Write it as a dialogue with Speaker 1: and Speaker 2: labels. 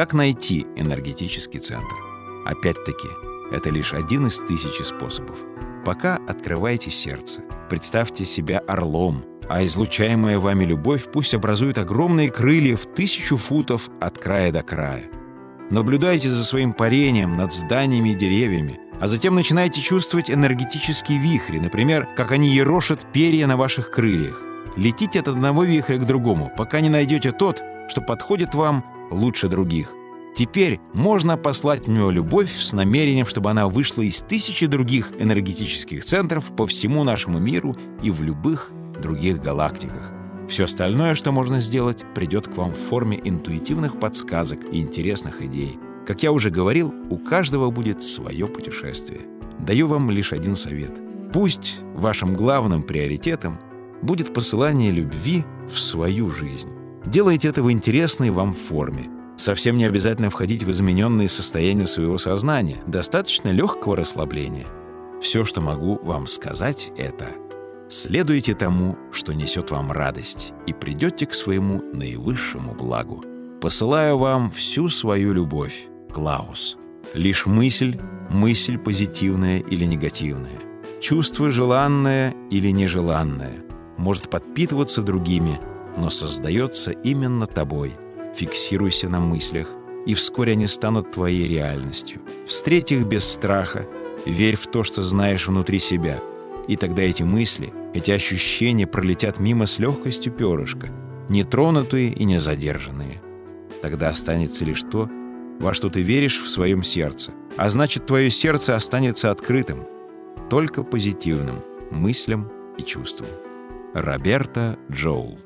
Speaker 1: Как найти энергетический центр? Опять-таки, это лишь один из тысячи способов. Пока открывайте сердце, представьте себя орлом, а излучаемая вами любовь пусть образует огромные крылья в тысячу футов от края до края. Наблюдайте за своим парением над зданиями и деревьями, а затем начинайте чувствовать энергетические вихри, например, как они ерошат перья на ваших крыльях. Летите от одного вихря к другому, пока не найдете тот, что подходит вам лучше других. Теперь можно послать в него любовь с намерением, чтобы она вышла из тысячи других энергетических центров по всему нашему миру и в любых других галактиках. Все остальное, что можно сделать, придет к вам в форме интуитивных подсказок и интересных идей. Как я уже говорил, у каждого будет свое путешествие. Даю вам лишь один совет. Пусть вашим главным приоритетом будет посылание любви в свою жизнь. Делайте это в интересной вам форме – Совсем не обязательно входить в измененные состояния своего сознания. Достаточно легкого расслабления. Все, что могу вам сказать, это следуйте тому, что несет вам радость, и придете к своему наивысшему благу. Посылаю вам всю свою любовь, Клаус. Лишь мысль, мысль позитивная или негативная, чувство желанное или нежеланное, может подпитываться другими, но создается именно тобой – Фиксируйся на мыслях, и вскоре они станут твоей реальностью. Встреть их без страха, верь в то, что знаешь внутри себя, и тогда эти мысли, эти ощущения пролетят мимо с легкостью перышка, нетронутые и не задержанные. Тогда останется лишь то, во что ты веришь в своем сердце, а значит, твое сердце останется открытым, только позитивным мыслям и чувствам. Роберта Джоул